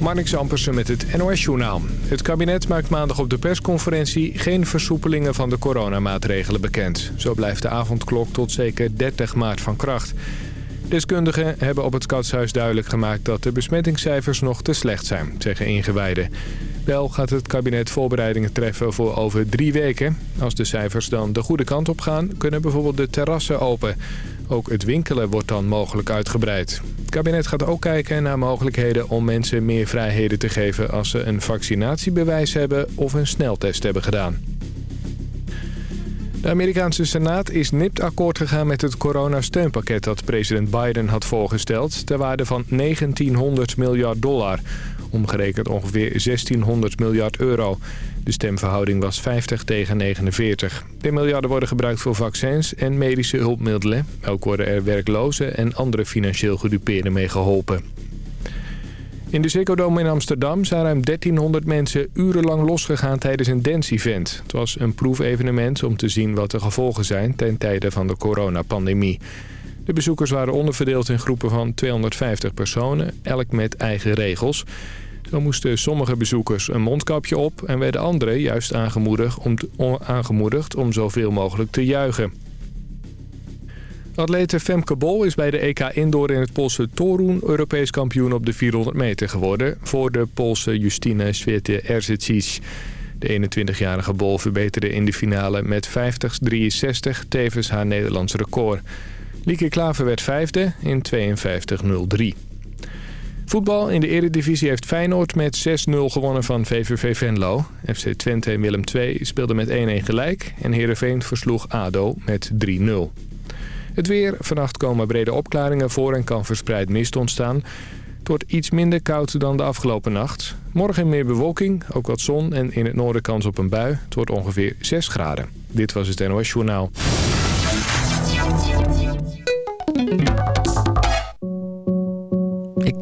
Marnix Ampersen met het NOS-journaal. Het kabinet maakt maandag op de persconferentie geen versoepelingen van de coronamaatregelen bekend. Zo blijft de avondklok tot zeker 30 maart van kracht. Deskundigen hebben op het Katshuis duidelijk gemaakt dat de besmettingscijfers nog te slecht zijn, zeggen ingewijden. Wel gaat het kabinet voorbereidingen treffen voor over drie weken. Als de cijfers dan de goede kant op gaan, kunnen bijvoorbeeld de terrassen open. Ook het winkelen wordt dan mogelijk uitgebreid. Het kabinet gaat ook kijken naar mogelijkheden om mensen meer vrijheden te geven... als ze een vaccinatiebewijs hebben of een sneltest hebben gedaan. De Amerikaanse Senaat is nipt akkoord gegaan met het coronasteunpakket dat president Biden had voorgesteld... ter waarde van 1900 miljard dollar, omgerekend ongeveer 1600 miljard euro. De stemverhouding was 50 tegen 49. De miljarden worden gebruikt voor vaccins en medische hulpmiddelen. Ook worden er werklozen en andere financieel gedupeerden mee geholpen. In de Ziggo in Amsterdam zijn ruim 1300 mensen urenlang losgegaan tijdens een dance-event. Het was een proefevenement om te zien wat de gevolgen zijn ten tijde van de coronapandemie. De bezoekers waren onderverdeeld in groepen van 250 personen, elk met eigen regels. Zo moesten sommige bezoekers een mondkapje op en werden anderen juist aangemoedigd om, aangemoedigd om zoveel mogelijk te juichen. Atlete Femke Bol is bij de EK Indoor in het Poolse Torun Europees kampioen op de 400 meter geworden... voor de Poolse Justine Svete Erzic. De 21-jarige Bol verbeterde in de finale met 50-63 tevens haar Nederlands record. Lieke Klaver werd vijfde in 52-03. Voetbal in de Eredivisie heeft Feyenoord met 6-0 gewonnen van VVV Venlo. FC Twente en Willem II speelden met 1-1 gelijk en Heerenveen versloeg ADO met 3-0. Het weer. Vannacht komen brede opklaringen voor en kan verspreid mist ontstaan. Het wordt iets minder koud dan de afgelopen nacht. Morgen meer bewolking, ook wat zon en in het noorden kans op een bui. Het wordt ongeveer 6 graden. Dit was het NOS Journaal.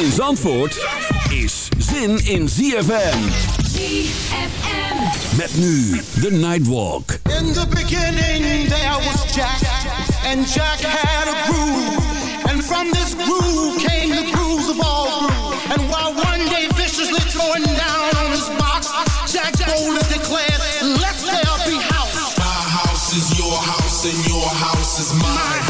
In Zandvoort is zin in ZFM. ZFM. Met nu The Nightwalk. In the beginning there was Jack. And Jack had a groove. And from this groove came the grooves of all grooves. And while one day viciously throwing down on his box, Jack boldly declared, let there be house. My house is your house and your house is mine.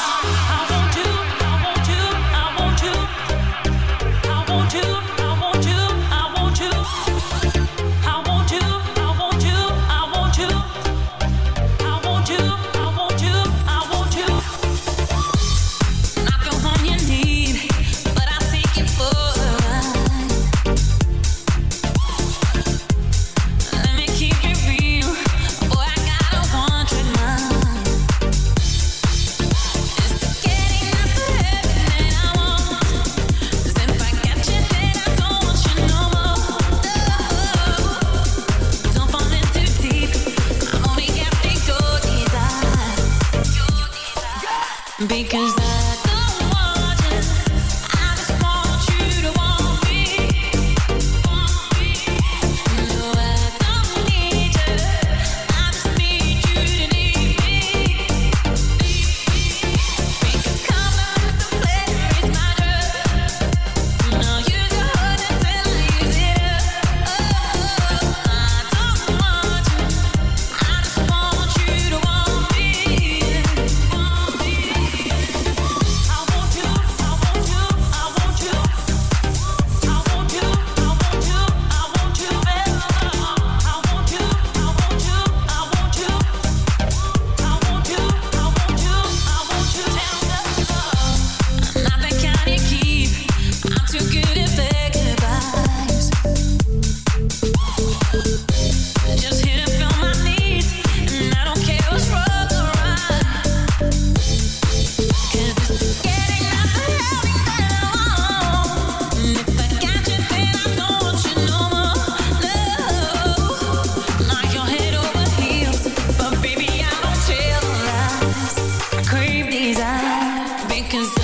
Cause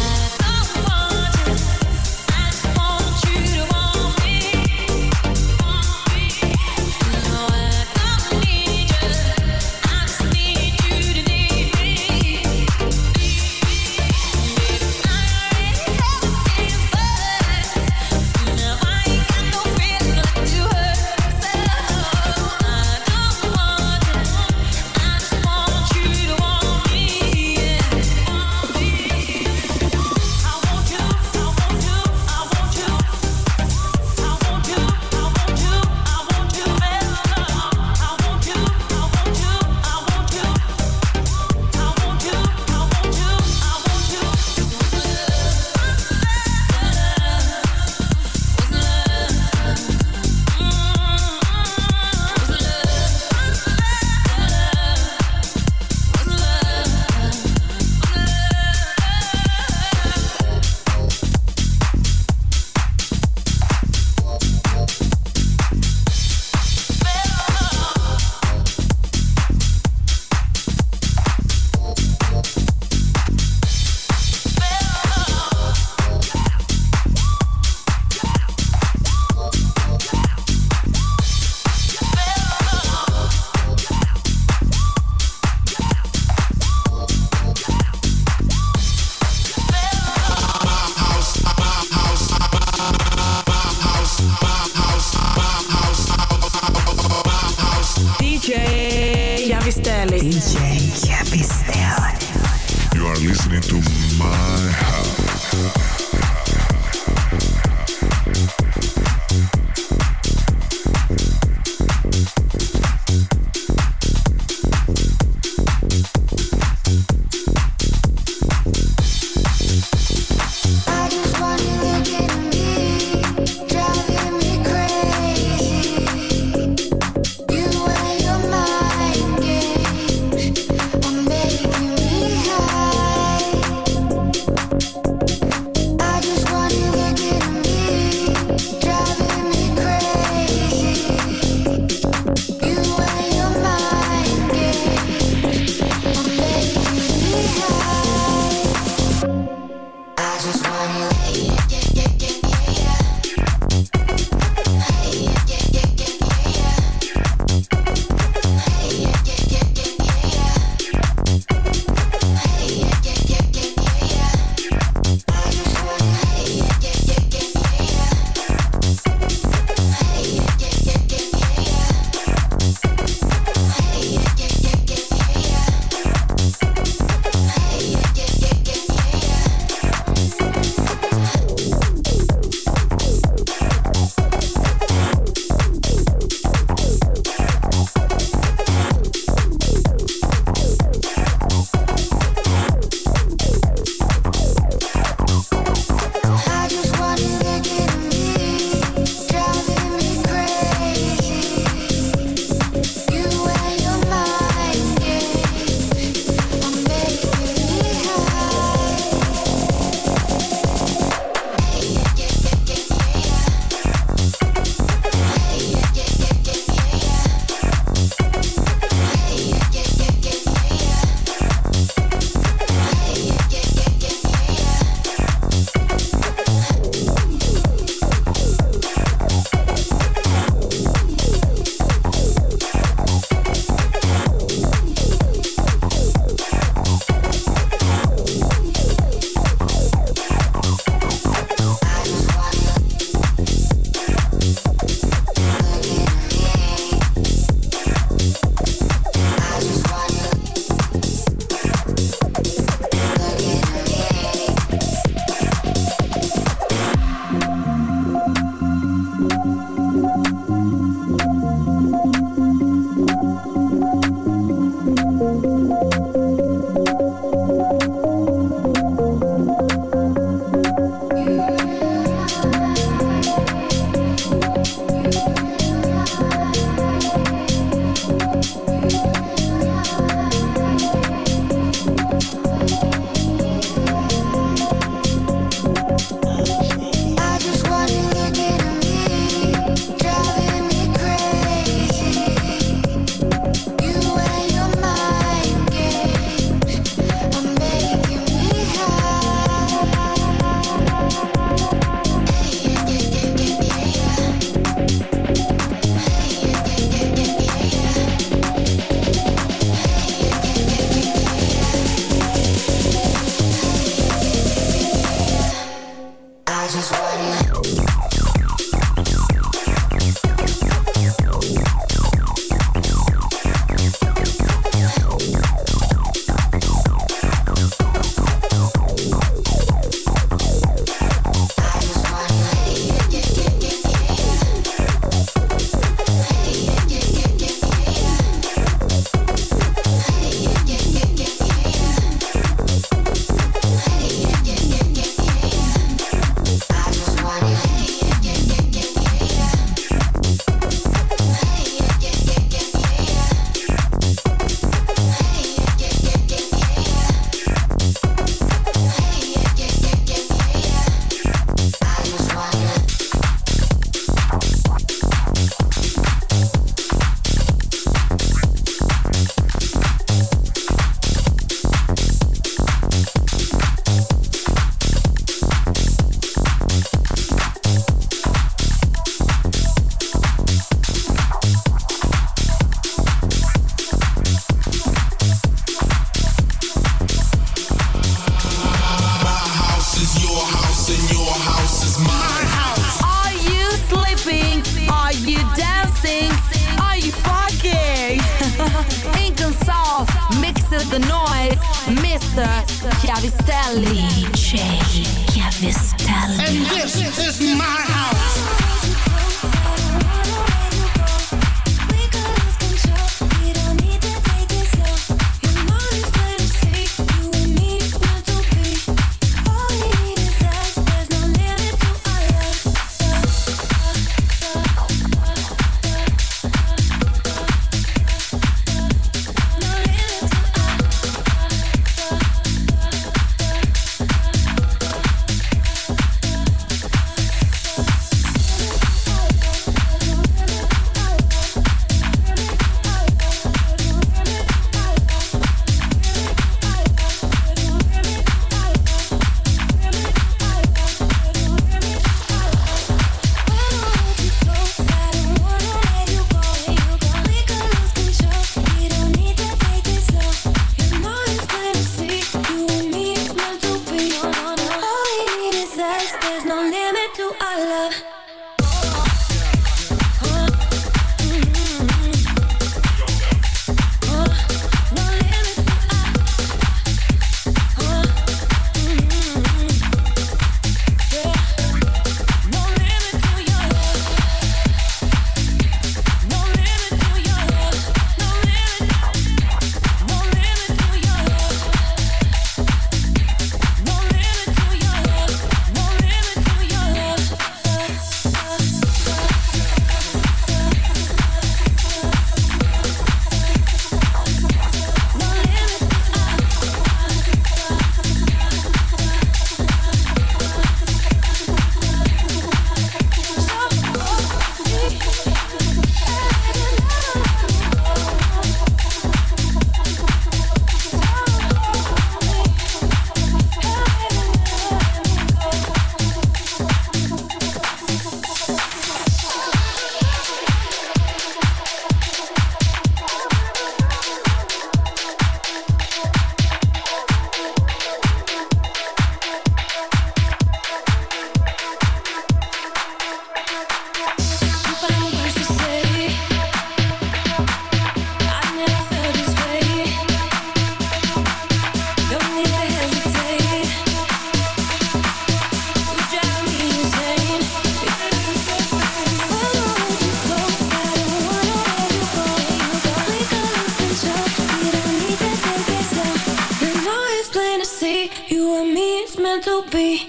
meant to be.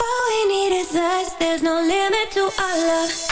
All we need is us. There's no limit to our love.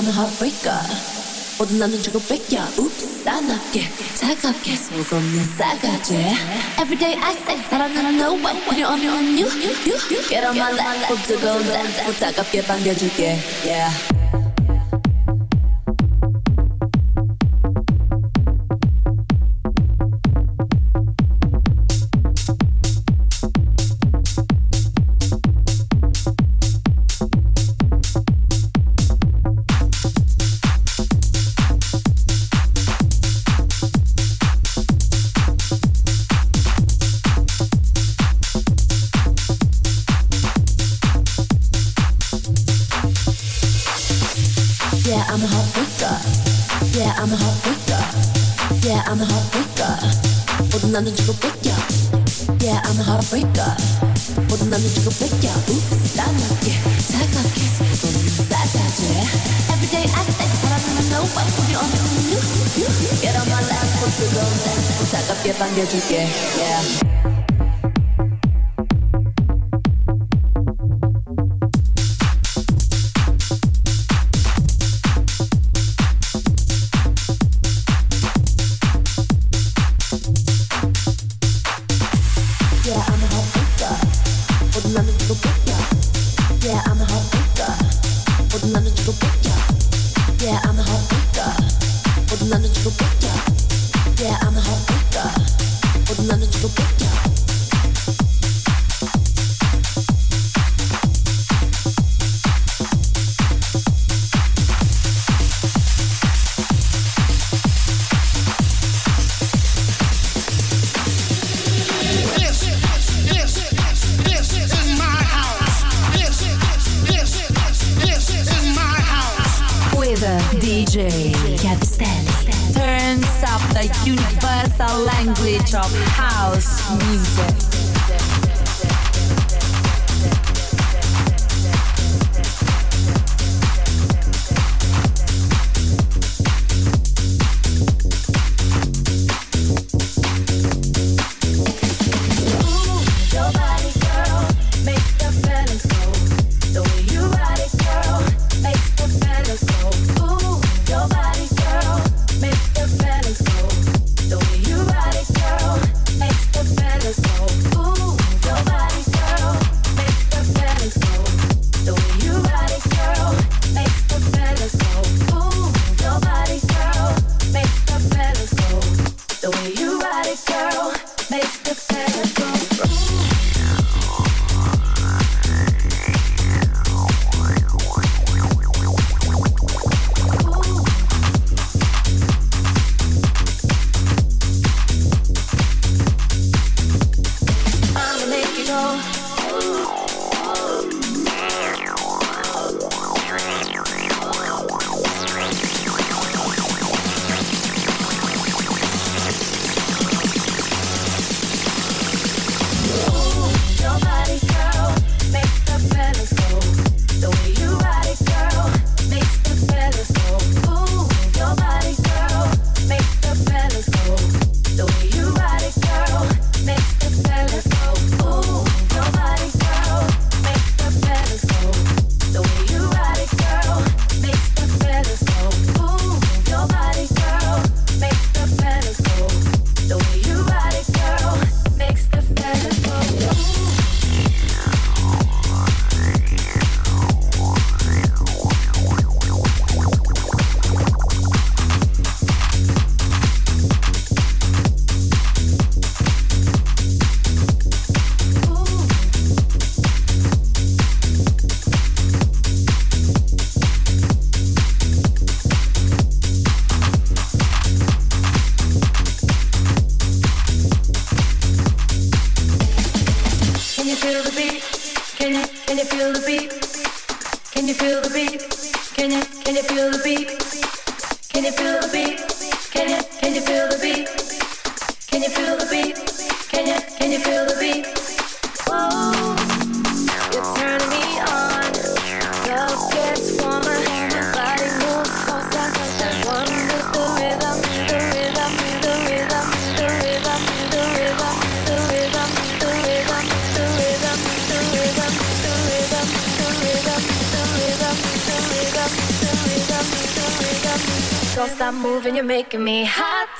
I'm a heartbreaker 모든 나는 저거 뺏겨. Oops 싸납게 차갑게 속없는 싸가지. Everyday I say 사랑은 no way 필요 없는 you, you, you Get on my life 뜨거운 날 따갑게 반겨줄게. Yeah. get on my lap, put your gold down, suck up, get on, get you, yeah, yeah. Stop moving, you're making me hot.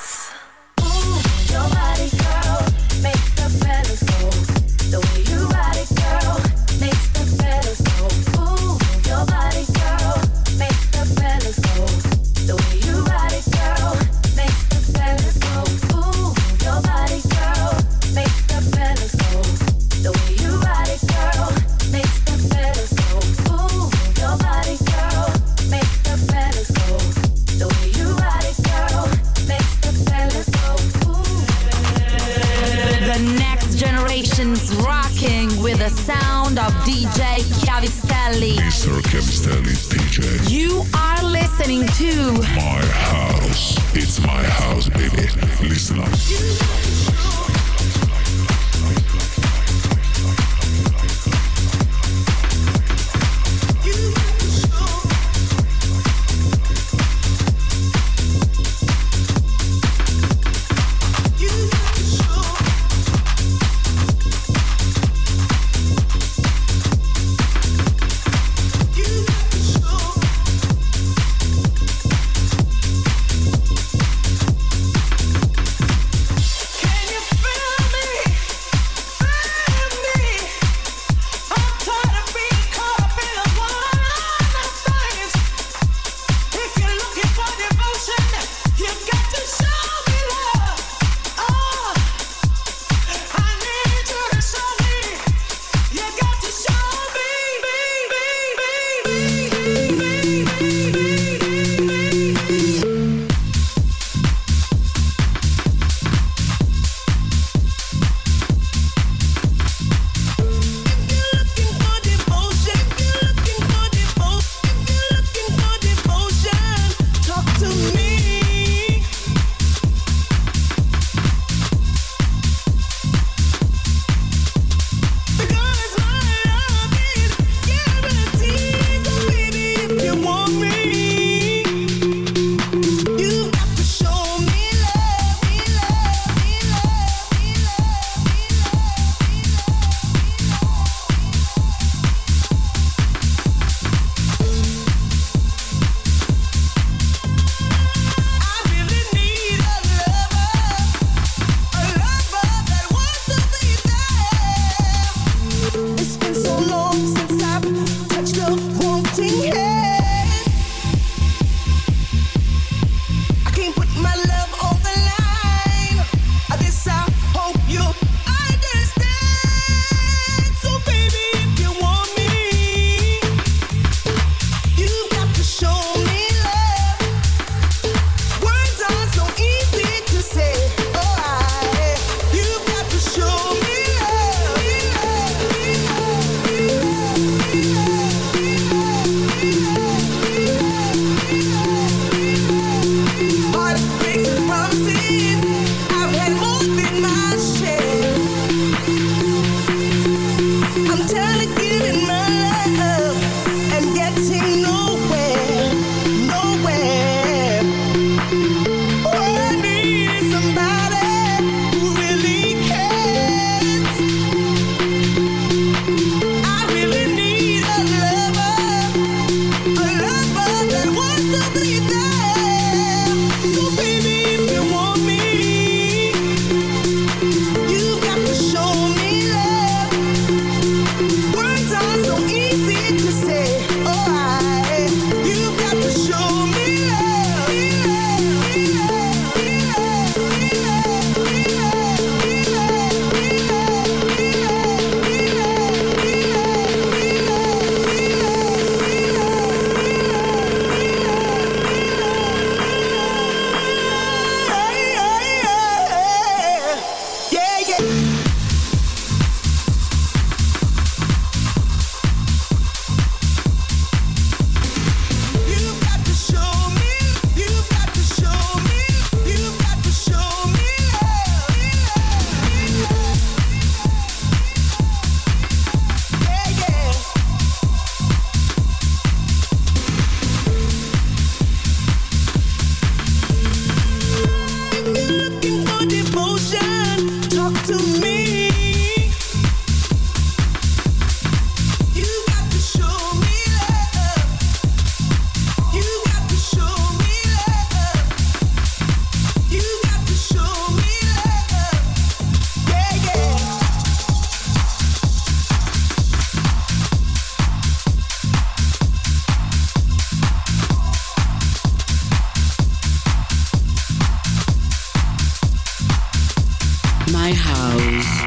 My house.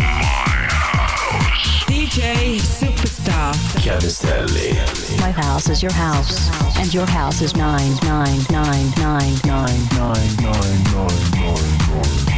DJ Superstar. Chiavistelli. My house is your house, and your house is nine nine nine nine nine nine nine nine nine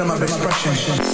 freedom of expression.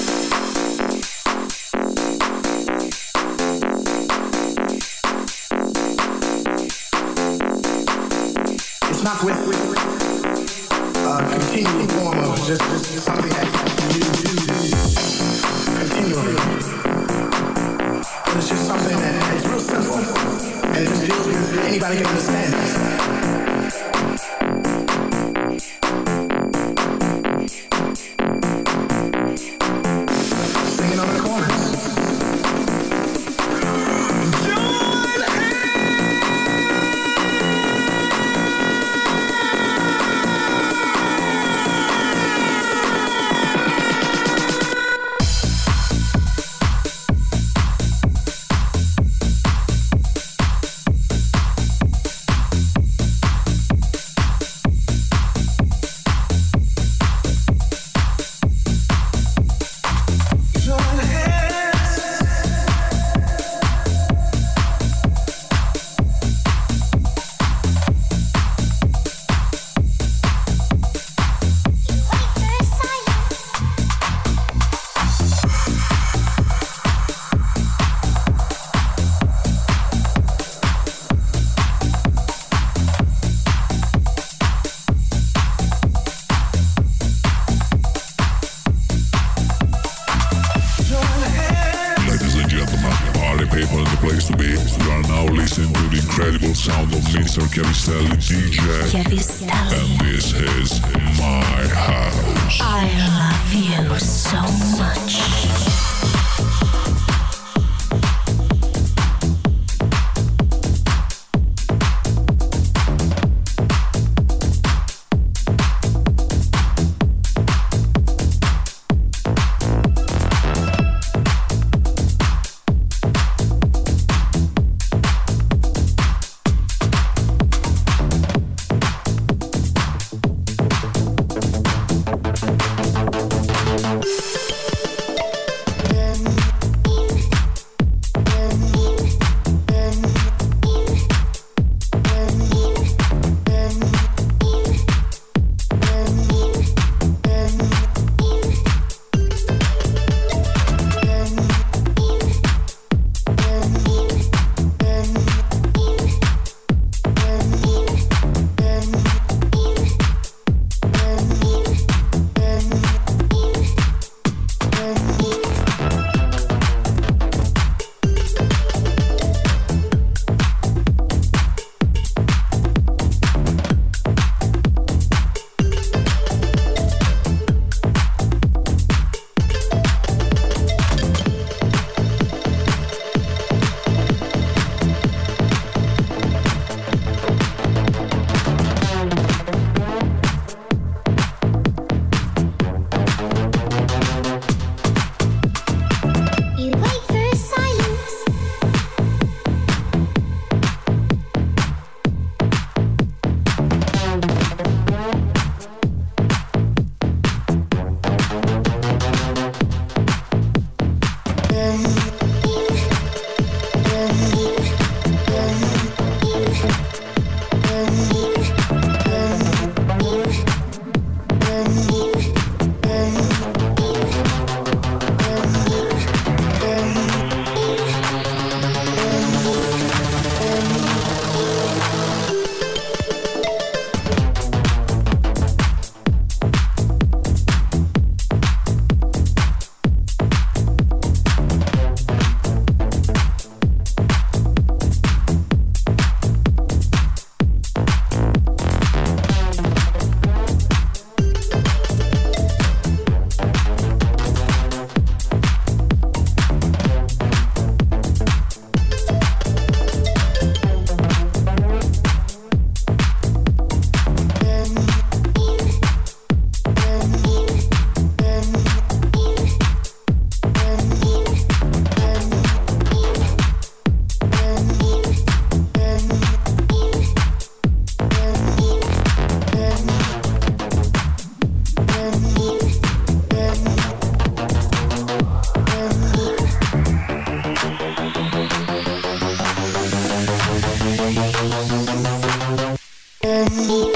me.